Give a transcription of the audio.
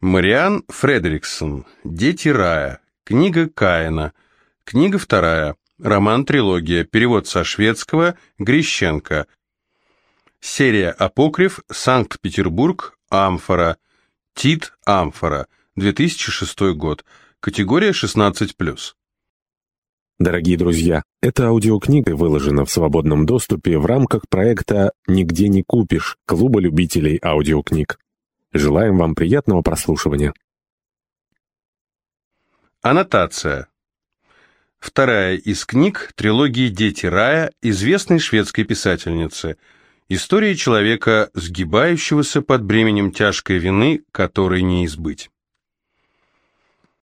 Мариан Фредериксон. Дети рая. Книга Каина. Книга вторая. Роман-трилогия. Перевод со шведского. Грищенко. Серия «Апокриф», Санкт-Петербург, Амфора, Тит Амфора, 2006 год, категория 16+. Дорогие друзья, эта аудиокнига выложена в свободном доступе в рамках проекта «Нигде не купишь» Клуба любителей аудиокниг. Желаем вам приятного прослушивания. Аннотация. Вторая из книг трилогии «Дети рая» известной шведской писательницы – История человека, сгибающегося под бременем тяжкой вины, которой не избыть.